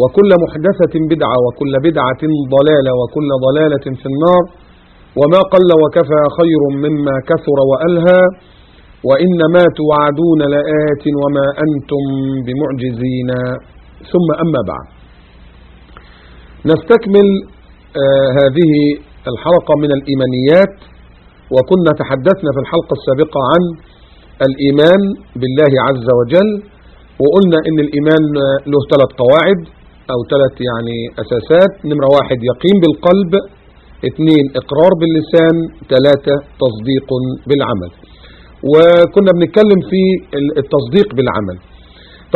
وكل محدثة بدعة وكل بدعة ضلالة وكل ضلالة في النار. وما قل وكفى خير مما كثر وألهى. وإنما توعدون لآت وما أنتم بمعجزين. ثم أما بعد. نستكمل آه هذه الحلقة من الإيمانيات. وكنا تحدثنا في الحلقة السابقة عن الإيمان بالله عز وجل. وقلنا إن الإيمان له ثلاث قواعد. أو ثلاث يعني أساسات. نمرة واحد يقين بالقلب. اثنين إقرار باللسان. ثلاثة تصديق بالعمل. وكنا بنتكلم في التصديق بالعمل.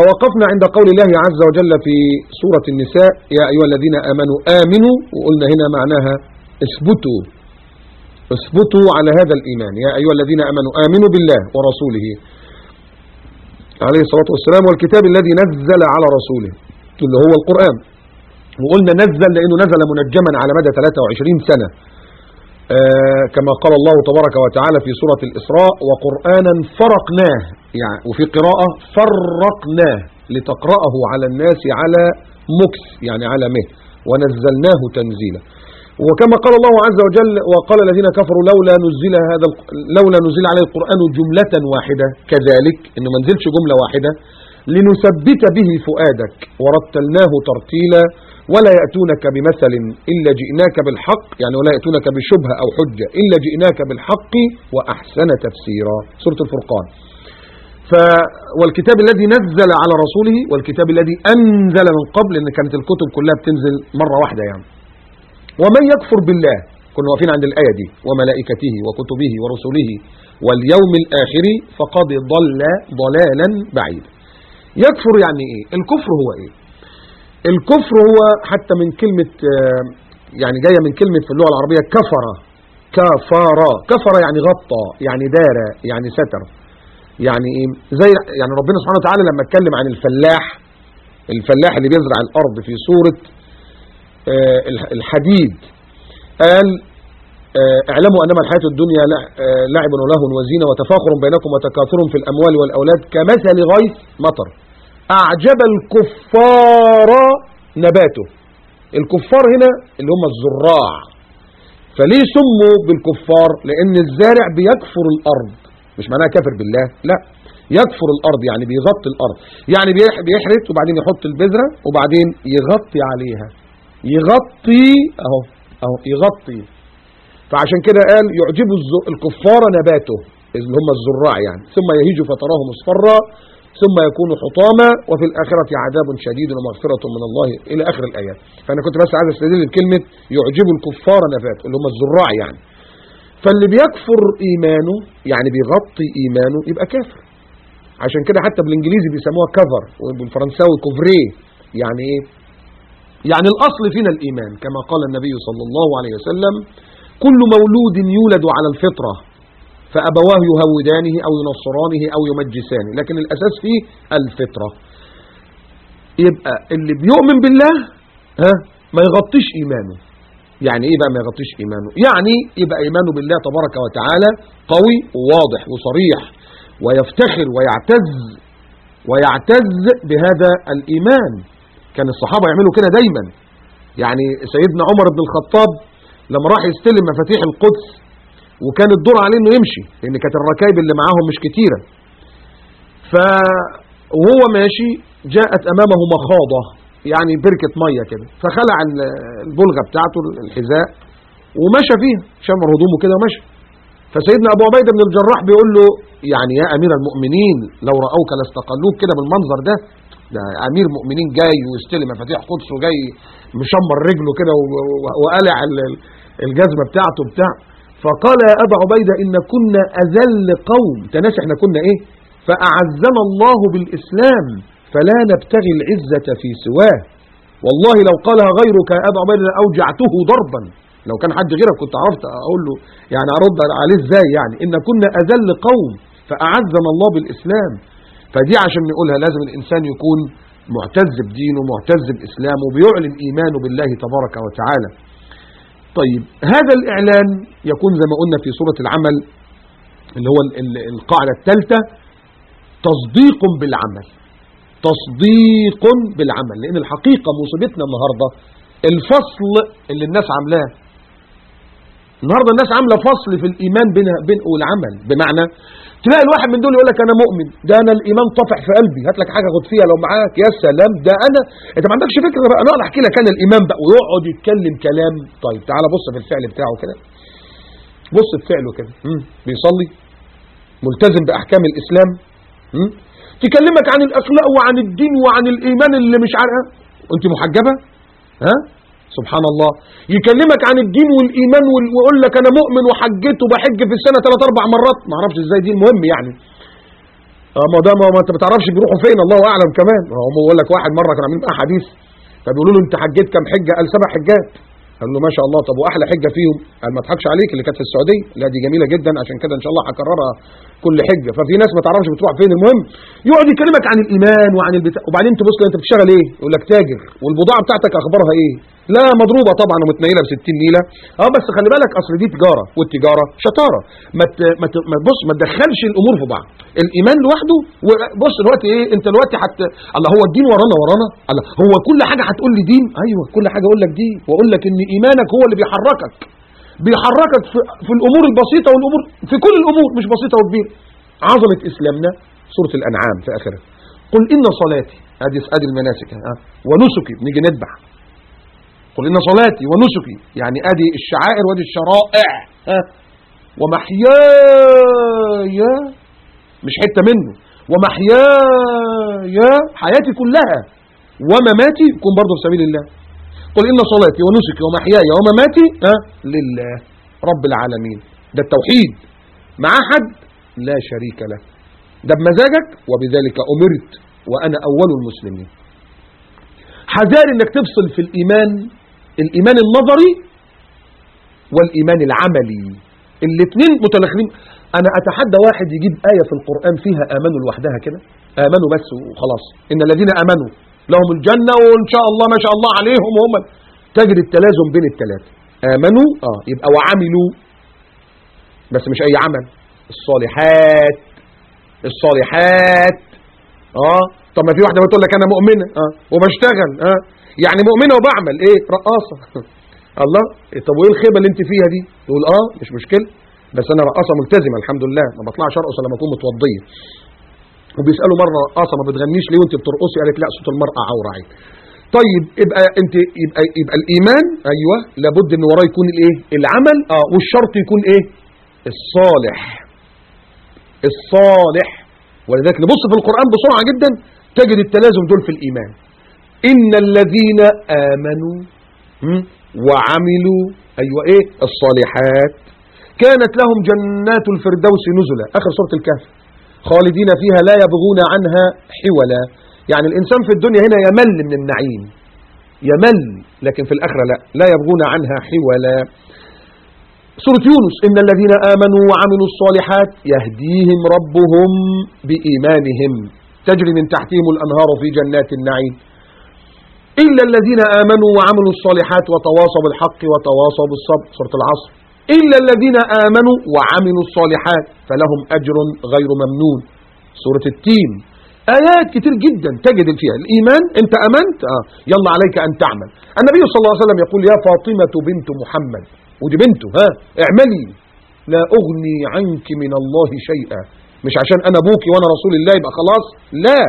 توقفنا عند قول الله عز وجل في سورة النساء يا أيها الذين آمنوا آمنوا وقلنا هنا معناها اثبتوا. اثبتوا على هذا الإيمان. يا أيها الذين آمنوا آمنوا بالله ورسوله. عليه الصلاة والسلام والكتاب الذي نزل على رسوله. اللي هو القرآن. وقلنا نزل لأنه نزل منجما على مدى 23 سنة. آه كما قال الله تبارك وتعالى في سورة الإسراء وقرآنا فرقناه يعني وفي قراءة فرقناه لتقرأه على الناس على مكس يعني على مه. ونزلناه تنزيلا. وكما قال الله عز وجل وقال الذين كفروا لولا نزل هذا لولا نزل عليه القرآن جملة واحدة. كذلك انه ما نزلش جملة واحدة. لنثبت به فؤادك. ورتلناه ترتيلا ولا يأتونك بمثل إلا جئناك بالحق يعني ولا يأتونك بشبهة أو حجة إلا جئناك بالحق وأحسن تفسيرا. سورة الفرقان. ف والكتاب الذي نزل على رسوله والكتاب الذي أنزل من قبل لأن كانت الكتب كلها بتنزل مرة واحدة يعني. ومن يكفر بالله كنا واقفين عند الآية دي وملائكته وكتبه ورسله واليوم الآخر فقد ضل ضلالا بعيدا يكفر يعني إيه؟ الكفر هو إيه؟ الكفر هو حتى من كلمة يعني جاية من كلمة في اللغة العربية كفر. كفر. كفر يعني غطى يعني دار يعني ستر. يعني إيه؟ زي يعني ربنا سبحانه وتعالى لما اتكلم عن الفلاح الفلاح اللي بيزرع الأرض في سورة الحديد قال اعلموا أنما الحياة الدنيا لعب ولهو وزينة وتفاخر بينكم وتكاثر في الأموال والأولاد كمثل غيث مطر. أعجب الكفار نباته. الكفار هنا اللي هم الزراع. فليه سموا بالكفار؟ لأن الزارع بيكفر الأرض. مش معناها كافر بالله لا. يكفر الأرض يعني بيغطي الأرض. يعني بيحرث وبعدين يحط البذرة وبعدين يغطي عليها. يغطي أهو أهو يغطي. فعشان كده قال يعجب الكفار نباته اللي هم الزراع يعني. ثم يهيج فتراه مصفرا ثم يكون حطاما وفي الآخرة عذاب شديد ومغفرة من الله إلى آخر الآيات. فأنا كنت بس عايز أستدل بكلمة يعجب الكفار نباته اللي هم الزراع يعني. فاللي بيكفر إيمانه يعني بيغطي إيمانه يبقى كافر. عشان كده حتى بالإنجليزي بيسموها كفر وبالفرنساوي كوفري يعني إيه؟ يعني الأصل فينا الإيمان كما قال النبي صلى الله عليه وسلم كل مولود يولد على الفطرة فأبواه يهودانه أو ينصرانه أو يمجسانه. لكن الأساس فيه الفطرة. يبقى اللي بيؤمن بالله ها ما يغطيش إيمانه. يعني إيه بقى ما يغطيش إيمانه؟ يعني يبقى إيمانه بالله تبارك وتعالى قوي وواضح وصريح ويفتخر ويعتز ويعتز بهذا الإيمان. كان الصحابة يعملوا كده دايما. يعني سيدنا عمر بن الخطاب لما راح يستلم مفاتيح القدس وكان الدور عليه إنه يمشي لأن كانت الركائب اللي معاهم مش كتيرة. ف وهو ماشي جاءت أمامه مخاضة يعني بركة مية كده. فخلع البلغة بتاعته الحذاء ومشى فيها. شمر هدومه كده ومشى. فسيدنا أبو عبيدة بن الجراح بيقول له يعني يا أمير المؤمنين لو رأوك لاستقلوك كده بالمنظر ده ده أمير مؤمنين جاي ويستلم مفاتيح قدس وجاي مشمر رجله كده وقلع الجزمة بتاعته بتاع. فقال يا أبا عبيدة إن كنا أذل قوم. تناس إحنا كنا إيه؟ فأعزنا الله بالإسلام فلا نبتغي العزة في سواه. والله لو قالها غيرك يا أبا عبيدة أوجعته ضربا. لو كان حد غيرك كنت عرفت أقول له يعني أرد عليه إزاي يعني. إن كنا أذل قوم فأعزنا الله بالإسلام. فدي عشان نقولها لازم الإنسان يكون معتز بدينه معتز بإسلامه بيعلن إيمانه بالله تبارك وتعالى. طيب هذا الإعلان يكون زي ما قلنا في سورة العمل اللي هو ال- ال- القاعدة الثالثة تصديق بالعمل. تصديق بالعمل لأن الحقيقة مصيبتنا النهاردة الفصل اللي الناس عاملاه النهارده الناس عامله فصل في الإيمان بين بين والعمل بمعنى تلاقي الواحد من دول يقول لك أنا مؤمن. ده أنا الإيمان طافح في قلبي. هات لك حاجة خد فيها لو معاك. يا سلام. ده أنا أنت ما عندكش فكرة. بقى أنا أحكي لك أنا الإيمان بقى. ويقعد يتكلم كلام. طيب تعالى بص في الفعل بتاعه كده. بص في فعله كده. بيصلي. ملتزم بأحكام الإسلام. مم. تكلمك عن الأخلاق وعن الدين وعن الإيمان اللي مش عارفة. أنت محجبة؟ ها؟ سبحان الله. يكلمك عن الدين والإيمان وال- ويقول لك أنا مؤمن وحجيت وبحج في السنة ثلاث أربع مرات. ما أعرفش إزاي دي المهم يعني. آه ما ده ما أنت ما تعرفش بيروحوا فين الله أعلم كمان. هو بيقول لك واحد مرة كانوا عاملين معاه حديث فبيقولوا له أنت حجيت كام حجة؟ قال سبع حجات. قال له ما شاء الله طب وأحلى حجة فيهم؟ قال ما أضحكش عليك اللي كانت في السعودية. لا دي جميلة جدا عشان كده إن شاء الله هكررها كل حجة. ففي ناس ما تعرفش بتروح فين. المهم يقعد يكلمك عن الإيمان وعن البتاع وبعدين تبص له أنت بتشتغل إيه؟ يقول لك تاجر. والبضاعة بتاعتك أخبارها إيه؟ لا مضروبة طبعا ومتنيله ب 60 نيله أه بس خلي بالك أصل دي تجارة والتجارة شطارة. ما. ما, بص ما تدخلش الأمور في بعض. الإيمان لوحده وبص دلوقتي إيه؟ أنت دلوقتي حت الله هو الدين ورانا ورانا؟ الله هو كل حاجة هتقول لي دين؟ أيوه كل حاجة أقول لك دين. وأقول لك ان إيمانك هو اللي بيحركك. بيحركك في, في الأمور البسيطة والامور في كل الأمور مش بسيطة وكبيره عظمة إسلامنا سورة الأنعام في آخرها. قل إن صلاتي ادي أدي المناسك. ها. ونسكي. نيجي نذبح. قل إن صلاتي ونسكي. يعني أدي الشعائر وأدي الشرائع. ها. ومحياي مش حتة منه. ومحياي حياتي كلها. ومماتي يكون برضه في سبيل الله. قل إن صلاتي ونسكي ومحياي ومماتي لله رب العالمين. ده التوحيد. مع حد لا شريك له. ده بمزاجك وبذلك أمرت وأنا أول المسلمين. حذار إنك تفصل في الإيمان الإيمان النظري والإيمان العملي. الاثنين متلخمين أنا أتحدى واحد يجيب آية في القرآن فيها آمنوا لوحدها كده؟ آمنوا بس وخلاص. إن الذين آمنوا لهم الجنة وإن شاء الله ما شاء الله عليهم وهم. تجد التلازم بين الثلاثة آمنوا؟ آه. يبقى وعملوا. بس مش أي عمل. الصالحات. الصالحات. آه. طب ما في واحدة بتقول لك أنا مؤمنة. آه. وبشتغل. آه. يعني مؤمنة وبعمل. إيه؟ رقاصة. الله. طب وإيه الخيبة اللي أنت فيها دي؟ تقول آه. مش مشكلة بس أنا رقاصة ملتزمة الحمد لله. ما بطلعش أرقص لما أكون متوضية. وبيسألوا مرة رقاصة ما بتغنيش ليه وأنت بترقصي؟ قالت لا صوت المرأة عورة عين طيب يبقى انت يبقى يبقى الإيمان أيوه لابد إن وراه يكون الإيه؟ العمل. آه والشرط يكون إيه؟ الصالح. الصالح. ولذلك نبص في القرآن بسرعة جدا تجد التلازم دول في الإيمان. إن الذين آمنوا هم، وعملوا أيوة إيه؟ الصالحات. كانت لهم جنات الفردوس نزلا. آخر سورة الكهف. خالدين فيها لا يبغون عنها حولا. يعني الإنسان في الدنيا هنا يمل من النعيم. يمل لكن في الآخرة لا. لا يبغون عنها حولا. سورة يونس إن الذين آمنوا وعملوا الصالحات يهديهم ربهم بإيمانهم. تجري من تحتهم الأنهار في جنات النعيم. إلا الذين آمنوا وعملوا الصالحات وتواصوا بالحق وتواصوا بالصبر. سورة العصر. إلا الذين آمنوا وعملوا الصالحات فلهم أجر غير ممنون. سورة التين. آيات كتير جدا تجد فيها. الإيمان أنت أمنت؟ آه. يلا عليك أن تعمل. النبي صلى الله عليه وسلم يقول يا فاطمة بنت محمد. ودي بنته ها. اعملي. لا أغني عنك من الله شيئا. مش عشان أنا أبوكي وأنا رسول الله يبقى خلاص. لا.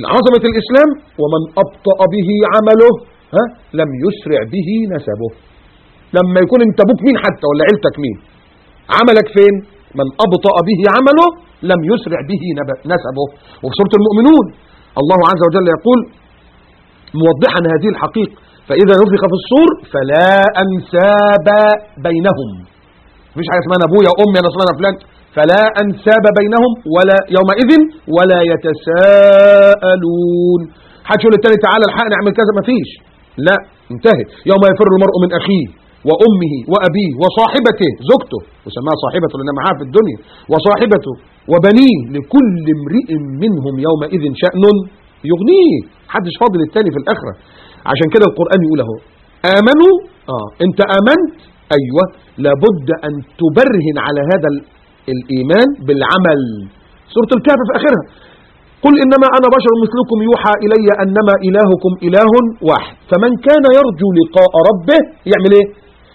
العظمة الإسلام ومن أبطأ به عمله ها لم يسرع به نسبه. لما يكون انت أبوك مين حتى ولا عيلتك مين؟ عملك فين؟ من أبطأ به عمله لم يسرع به نسبه. وفي سورة المؤمنون الله عز وجل يقول موضحا هذه الحقيقة فإذا نفخ في الصور فلا أنساب بينهم. مفيش حاجة اسمها أبويا وأمي أنا أنا فلان. فلا أنساب بينهم ولا يومئذ ولا يتساءلون. حد يقول للتاني تعالى الحقني أعمل كذا؟ مفيش. لا انتهت. يوم يفر المرء من أخيه. وأمه وأبيه وصاحبته زوجته وسماها صاحبته لأنها معاه في الدنيا وصاحبته وبنيه لكل امرئ منهم يومئذ شأن يغنيه. محدش فاضل التاني في الآخرة. عشان كده القرآن يقول أهو آمنوا آه أنت آمنت أيوه لابد أن تبرهن على هذا ال- الإيمان بالعمل. سورة الكهف في آخرها قل إنما أنا بشر مثلكم يوحى إلي أنما إلهكم إله واحد. فمن كان يرجو لقاء ربه يعمل إيه؟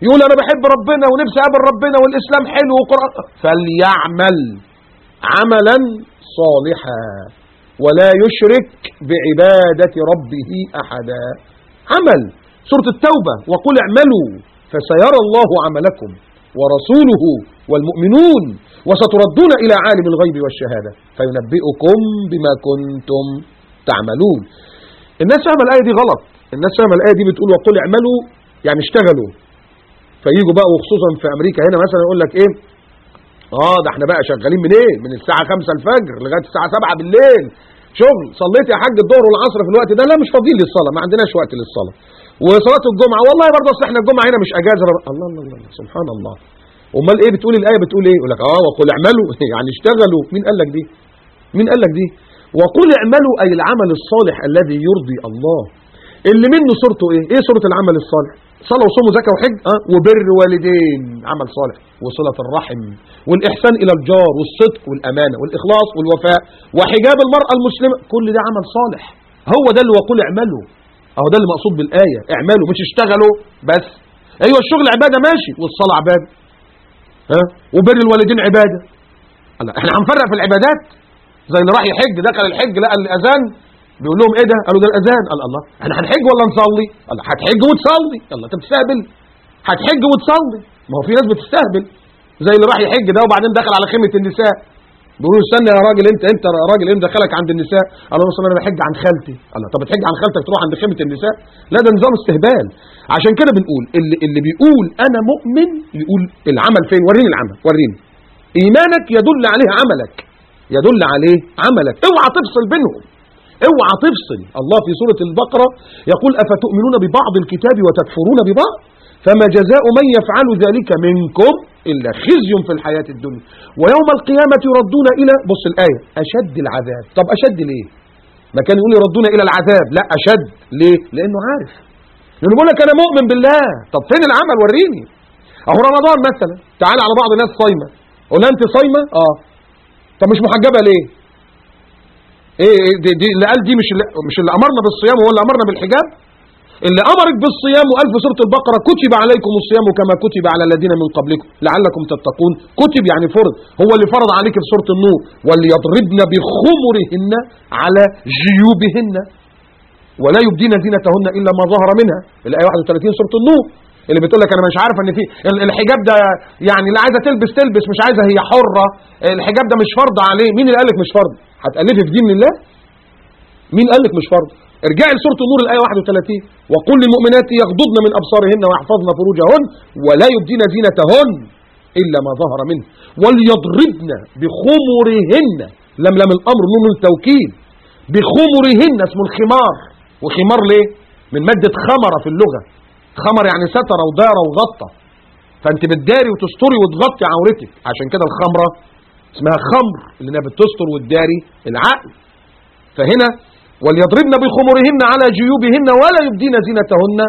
يقول أنا بحب ربنا ونفسي أقابل ربنا والإسلام حلو وقرآن. فليعمل عملا صالحا ولا يشرك بعبادة ربه أحدا. عمل. سورة التوبة. وقل اعملوا فسيرى الله عملكم ورسوله والمؤمنون وستردون إلى عالم الغيب والشهادة. فينبئكم بما كنتم تعملون. الناس فاهمة الآية دي غلط. الناس فاهمة الآية دي بتقول وقل اعملوا يعني اشتغلوا. فييجوا بقى وخصوصا في أمريكا هنا مثلا يقول لك إيه؟ آه ده إحنا بقى شغالين منين؟ من الساعة 5 الفجر لغاية الساعة 7 بالليل. شغل صليت يا حاج الظهر والعصر في الوقت ده؟ لا مش فاضيين للصلاة ما عندناش وقت للصلاة. وصلاة الجمعة والله برضه أصل إحنا الجمعة هنا مش أجازة. الله الله الله, سبحان الله. أمال إيه بتقول؟ الآية بتقول إيه؟ يقول لك آه وقل اعملوا. يعني اشتغلوا. مين قال لك دي؟ مين قال لك دي؟ وقل اعملوا أي العمل الصالح الذي يرضي الله. اللي منه صورته إيه؟ إيه صورة العمل الصالح؟ صلاة وصوم وزكاة وحج آه وبر والدين عمل صالح وصلة الرحم والإحسان إلى الجار والصدق والأمانة والإخلاص والوفاء وحجاب المرأة المسلمة كل ده عمل صالح. هو ده اللي وقل اعملوا. أهو ده اللي مقصود بالآية اعملوا مش اشتغلوا بس. أيوه الشغل عبادة ماشي والصلاة عبادة. ها؟ وبر الوالدين عبادة. الله إحنا هنفرق في العبادات. زي اللي راح يحج دخل الحج لقى الأذان بيقول لهم إيه ده؟ قالوا ده الأذان. قال الله إحنا هنحج ولا نصلي؟ الله هتحج وتصلي. الله أنت بتستهبل. هتحج وتصلي. ما هو في ناس بتستهبل زي اللي راح يحج ده وبعدين دخل على خيمة النساء. بيقولوا استنى يا راجل أنت أنت راجل إيه دخلك عند النساء. قال له أنا بحج عن خالتي. الله طب بتحج عن خالتك تروح عند خيمة النساء؟ لا ده نظام استهبال. عشان كده بنقول اللي اللي بيقول أنا مؤمن يقول العمل فين؟ وريني العمل وريني. إيمانك يدل عليه عملك. يدل عليه عملك. اوعى تفصل بينهم. اوعى تفصل الله في سورة البقرة يقول أفتؤمنون ببعض الكتاب وتكفرون ببعض؟ فما جزاء من يفعل ذلك منكم إلا خزي في الحياة الدنيا. ويوم القيامة يردون إلى بص الآية. أشد العذاب. طب أشد ليه؟ ما كان يقول يردون إلى العذاب. لا أشد. ليه؟ لأنه عارف. لأنه بيقول لك أنا مؤمن بالله. طب فين العمل؟ وريني. أهو رمضان مثلا. تعال على بعض الناس صايمة. قول أنت صايمة؟ آه. طب مش محجبة ليه؟ إيه إيه دي, دي اللي قال دي مش اللي مش اللي أمرنا بالصيام هو اللي أمرنا بالحجاب؟ اللي أمرك بالصيام وقال في سورة البقرة كتب عليكم الصيام كما كتب على الذين من قبلكم. لعلكم تتقون. كتب يعني فرض. هو اللي فرض عليك في سورة النور. وليضربن بخمرهن على جيوبهن. ولا يبدين زينتهن إلا ما ظهر منها. الآية 31 سورة النور. اللي بتقول لك أنا مش عارفه إن في الحجاب ده يعني اللي عايزة تلبس تلبس مش عايزة هي حرة. الحجاب ده مش فرض عليه. مين اللي قال لك مش فرض؟ هتالفي في دين الله؟ مين قال لك مش فرض؟ ارجعي لسورة النور الآية 31 وقل للمؤمنات يغضضن من أبصارهن ويحفظن فروجهن ولا يبدين زينتهن إلا ما ظهر منه. وليضربن بخمرهن. لم لم الأمر نون التوكيد. بخمرهن اسمه الخمار. وخمار ليه؟ من مادة خمر في اللغة. خمر يعني ستر ودار وغطى فأنت بتداري وتستري وتغطي عورتك. عشان كده الخمرة اسمها خمر اللي بتستر وتداري العقل. فهنا وليضربن بخمرهن على جيوبهن ولا يبدين زينتهن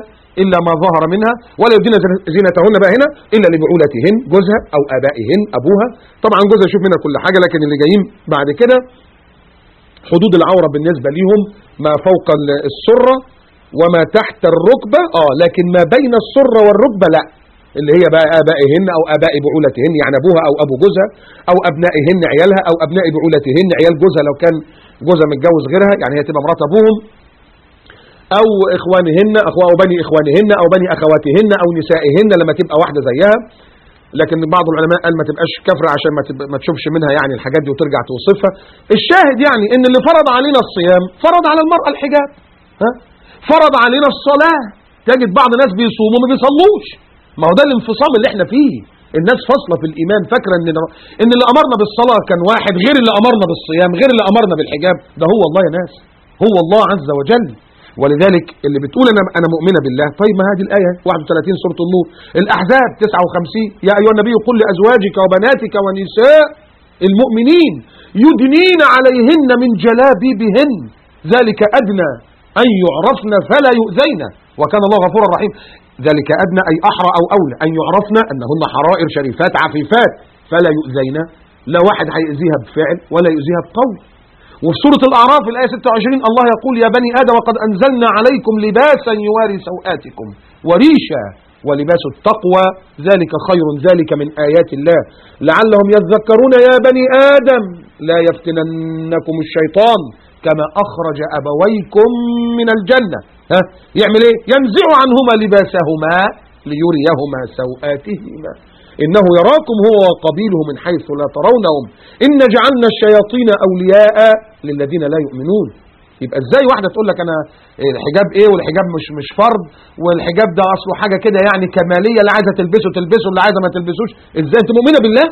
إلا ما ظهر منها ولا يبدين زينتهن بقى هنا إلا لبعولتهن جوزها أو آبائهن أبوها. طبعا جوزها يشوف منها كل حاجة لكن اللي جايين بعد كده حدود العورة بالنسبة ليهم ما فوق السرة وما تحت الركبة. آه لكن ما بين السرة والركبة لا. اللي هي بقى آبائهن أو آباء بعولتهن يعني أبوها أو أبو جوزها أو أبنائهن عيالها أو أبناء بعولتهن عيال جوزها لو كان جوزها متجوز غيرها يعني هي تبقى مرات أبوهم. أو إخوانهن أو بني إخوانهن أو بني أخواتهن أو نسائهن لما تبقى واحدة زيها. لكن بعض العلماء قال ما تبقاش كفرة عشان ما, ما تشوفش منها يعني الحاجات دي وترجع توصفها. الشاهد يعني إن اللي فرض علينا الصيام فرض على المرأة الحجاب ها؟ فرض علينا الصلاة. تجد بعض الناس بيصوموا ما بيصلوش. ما هو ده الانفصام اللي إحنا فيه. الناس فاصلة في الإيمان فاكرة إن إن اللي أمرنا بالصلاة كان واحد غير اللي أمرنا بالصيام غير اللي أمرنا بالحجاب. ده هو والله يا ناس. هو الله عز وجل. ولذلك اللي بتقول أنا أنا مؤمنة بالله. طيب ما هذه الآية 31 سورة النور. الأحزاب 59 يا أيها النبي قل لأزواجك وبناتك ونساء المؤمنين يدنين عليهن من جلابيبهن. ذلك أدنى أن يعرفن فلا يؤذين. وكان الله غفورا رحيما ذلك أدنى أي أحرى أو أولى. أن يعرفن انهن حرائر شريفات عفيفات. فلا يؤذين لا واحد هيأذيها بفعل ولا يؤذيها بقول. وفي سورة الأعراف الآية 26 الله يقول يا بني آدم وقد أنزلنا عليكم لباسا يواري سوآتكم وريشا ولباس التقوى. ذلك خير ذلك من آيات الله. لعلهم يذكرون يا بني آدم لا يفتننكم الشيطان كما أخرج أبويكم من الجنة. ها؟ يعمل إيه؟ ينزع عنهما لباسهما ليريهما سوآتهما. إنه يراكم هو وقبيله من حيث لا ترونهم. إن جعلنا الشياطين أولياء للذين لا يؤمنون. يبقى إزاي واحدة تقول لك أنا الحجاب إيه والحجاب مش مش فرض والحجاب ده أصله حاجة كده يعني كمالية اللي عايزة تلبسه تلبسه اللي عايزة ما تلبسوش. إزاي؟ أنت مؤمنة بالله؟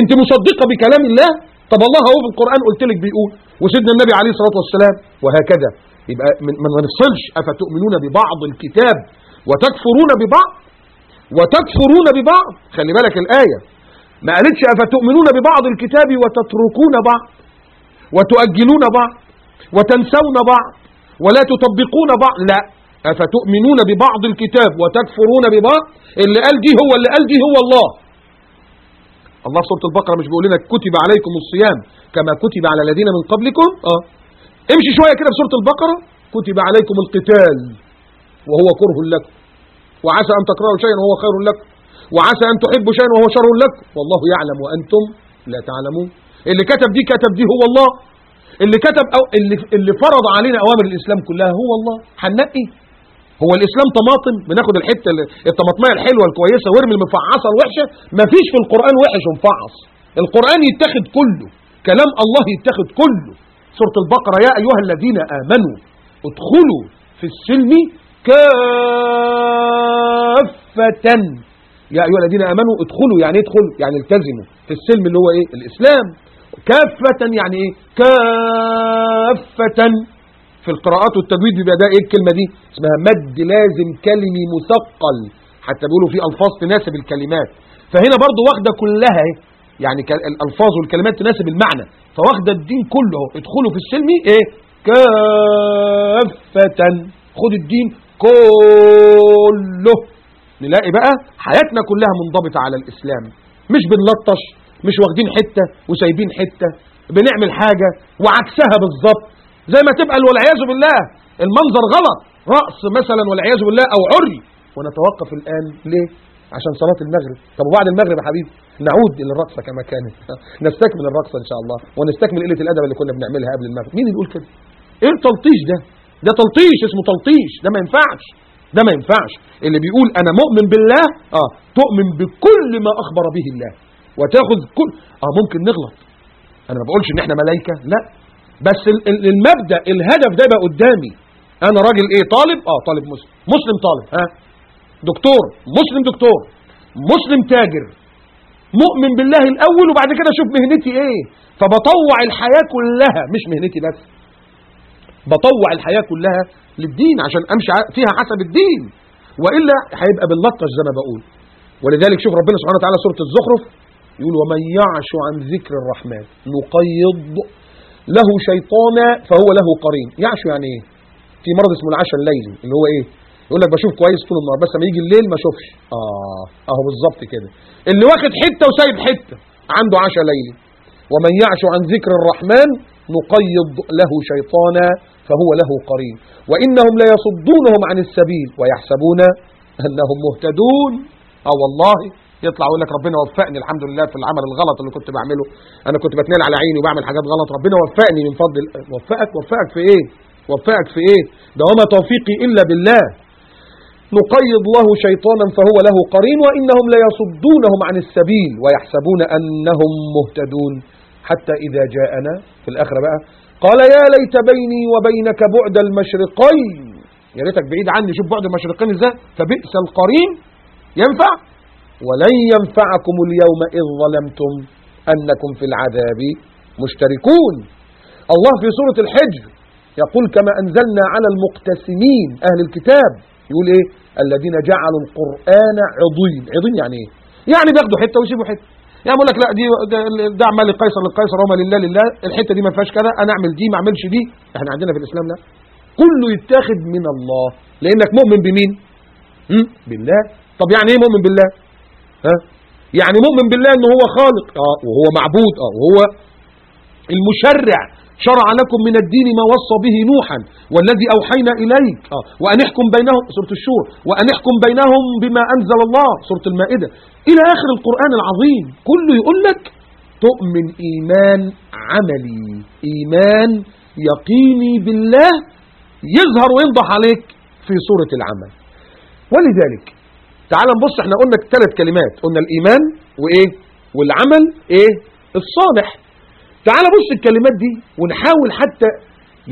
أنت مصدقة بكلام الله؟ طب الله هو في القرآن قلت لك بيقول وسيدنا النبي عليه الصلاة والسلام وهكذا. يبقى ما نفصلش. أفتؤمنون ببعض الكتاب وتكفرون ببعض؟ وتكفرون ببعض؟ خلي بالك الآية. ما قالتش أفتؤمنون ببعض الكتاب وتتركون بعض؟ وتؤجلون بعض؟ وتنسون بعض؟ ولا تطبقون بعض؟ لا. أفتؤمنون ببعض الكتاب وتكفرون ببعض؟ اللي قال دي هو اللي قال دي هو الله. الله في سورة البقرة مش بيقول لنا كتب عليكم الصيام كما كتب على الذين من قبلكم؟ آه. امشي شوية كده في سورة البقرة. كتب عليكم القتال وهو كره لكم. وعسى أن تكرهوا شيئا وهو خير لكم. وعسى أن تحبوا شيئا وهو شر لكم. والله يعلم وأنتم لا تعلمون. اللي كتب دي كتب دي هو الله. اللي كتب أو اللي, اللي فرض علينا أوامر الإسلام كلها هو الله. هنقي هو الإسلام طماطم. بناخد الحتة الطماطمية الحلوة الكويسة وارمي المفعصة الوحشة. مفيش في القرآن وحش ومفعص. القرآن يتاخد كله. كلام الله يتاخد كله. سورة البقرة يا أيها الذين آمنوا ادخلوا في السلم كافة. يا أيها الذين آمنوا ادخلوا يعني ادخلوا يعني التزموا في السلم اللي هو إيه؟ الإسلام. كافة يعني إيه؟ كافة. في القراءات والتجويد بيبقى ده إيه الكلمة دي؟ اسمها مد لازم كلمي مثقل. حتى بيقولوا في ألفاظ تناسب الكلمات. فهنا برضو واخدة كلها إيه؟ يعني الألفاظ والكلمات تناسب المعنى. فواخدة الدين كله ادخلوا في السلم إيه؟ كافة. خد الدين كله. نلاقي بقى حياتنا كلها منضبطة على الإسلام. مش بنلطش مش واخدين حتة وسايبين حتة. بنعمل حاجة وعكسها بالظبط. زي ما تبقى والعياذ بالله. المنظر غلط. رأس مثلا والعياذ بالله أو عري. ونتوقف الآن ليه؟ عشان صلاة المغرب. طب وبعد المغرب يا حبيبي؟ نعود إلى الرقصة كما كانت. نستكمل الرقصة إن شاء الله ونستكمل قلة الأدب اللي كنا بنعملها قبل المغرب. مين اللي يقول كده؟ إيه التلطيش ده؟ ده تلطيش اسمه تلطيش. ده ما ينفعش. ده ما ينفعش. اللي بيقول أنا مؤمن بالله آه تؤمن بكل ما أخبر به الله. وتأخذ كل آه ممكن نغلط. أنا ما بقولش إن إحنا ملائكه لا. بس المبدأ الهدف ده يبقى قدامي. أنا راجل إيه طالب؟ آه طالب مسلم. مسلم طالب ها؟ دكتور مسلم دكتور مسلم تاجر مؤمن بالله الأول وبعد كده أشوف مهنتي إيه. فبطوع الحياة كلها مش مهنتي بس بطوع الحياة كلها للدين عشان أمشي فيها حسب الدين. وإلا هيبقى باللطش زي ما بقول. ولذلك شوف ربنا سبحانه وتعالى سورة الزخرف يقول ومن يعش عن ذكر الرحمن نقيض له شيطانا فهو له قرين. يعش يعني إيه؟ في مرض اسمه العشاء الليلي اللي هو إيه؟ يقول لك بشوف كويس طول النهار بس لما يجي الليل ما اشوفش. آه. اهو بالظبط كده. اللي واخد حتة وسايب حتة عنده عشاء ليلي ومن يعش عن ذكر الرحمن نقيض له شيطانا فهو له قرين. وإنهم ليصدونهم عن السبيل ويحسبون أنهم مهتدون. أو والله يطلع يقول لك ربنا وفقني الحمد لله في العمل الغلط اللي كنت بعمله. أنا كنت بتنال على عيني وبعمل حاجات غلط. ربنا وفقني من فضل وفقك وفقك في إيه؟ وفقك في إيه؟ ده وما توفيقي إلا بالله. نقيض له شيطانا فهو له قرين وإنهم ليصدونهم عن السبيل ويحسبون أنهم مهتدون. حتى إذا جاءنا في الآخرة بقى قال يا ليت بيني وبينك بعد المشرقين. يا ريتك بعيد عني شوف بعد المشرقين إزاي؟ فبئس القرين. ينفع؟ ولن ينفعكم اليوم إذ ظلمتم أنكم في العذاب مشتركون. الله في سورة الحجر يقول كما أنزلنا على المقتسمين أهل الكتاب يقول إيه؟ الذين جعلوا القرآن عضين عضين يعني إيه؟ يعني بياخدوا حتة ويسيبوا حتة. يعني بقول لك لا دي ده- اعمال لقيصر للقيصر وما لله لله. الحتة دي ما فيهاش كذا. أنا أعمل دي ما أعملش دي. إحنا عندنا في الإسلام لا. كله يتاخد من الله. لأنك مؤمن بمين؟ هم؟ بالله. طب يعني إيه مؤمن بالله؟ ها؟ يعني مؤمن بالله ان هو خالق. آه وهو معبود. آه وهو المشرع. شرع لكم من الدين ما وصى به نوحا والذي أوحينا إليك. آه. وأن احكم بينهم سورة الشور. وأن احكم بينهم بما أنزل الله سورة المائدة. إلى آخر القرآن العظيم كله يقول لك تؤمن إيمان عملي. إيمان يقيني بالله يظهر وينضح عليك في سورة العمل. ولذلك تعال نبص إحنا قلنا ثلاث كلمات. قلنا الإيمان وإيه؟ والعمل إيه؟ الصالح. تعال بص الكلمات دي ونحاول حتى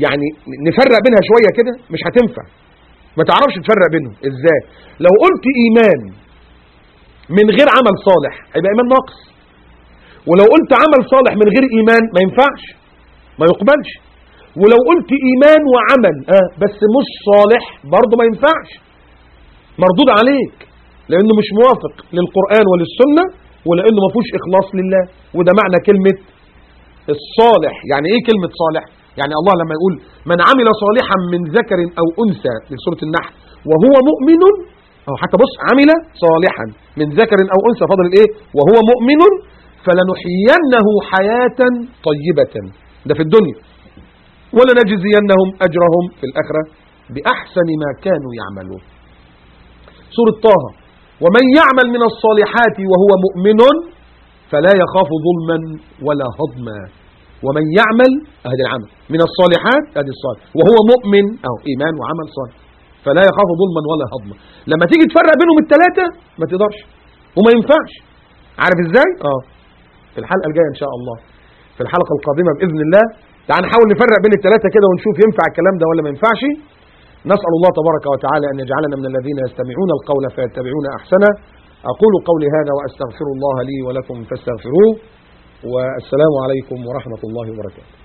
يعني نفرق بينها شوية كده مش هتنفع. ما تعرفش تفرق بينهم. إزاي؟ لو قلت إيمان من غير عمل صالح هيبقى إيمان ناقص. ولو قلت عمل صالح من غير إيمان ما ينفعش. ما يقبلش. ولو قلت إيمان وعمل آه بس مش صالح برضه ما ينفعش. مردود عليك. لأنه مش موافق للقرآن وللسنة ولأنه ما فيهوش إخلاص لله. وده معنى كلمة الصالح. يعني إيه كلمة صالح؟ يعني الله لما يقول من عمل صالحا من ذكر أو أنثى في سورة النحل وهو مؤمن أو حتى بص عمل صالحا من ذكر أو أنثى فضل الايه وهو مؤمن فلنحيينه حياة طيبة. ده في الدنيا. ولنجزينهم أجرهم في الآخرة بأحسن ما كانوا يعملون. سورة طه ومن يعمل من الصالحات وهو مؤمن فلا يخاف ظلما ولا هضما. ومن يعمل هذا العمل. من الصالحات هذه الصالح. وهو مؤمن أو إيمان وعمل صالح. فلا يخاف ظلما ولا هضما. لما تيجي تفرق بينهم الثلاثة ما تقدرش. وما ينفعش. عارف إزاي؟ آه. في الحلقة الجاية إن شاء الله. في الحلقة القادمة بإذن الله. تعال نحاول نفرق بين الثلاثة كده ونشوف ينفع الكلام ده ولا ما ينفعش. نسأل الله تبارك وتعالى أن يجعلنا من الذين يستمعون القول فيتبعون أحسنه. أقول قولي هذا وأستغفر الله لي ولكم فاستغفروه والسلام عليكم ورحمة الله وبركاته.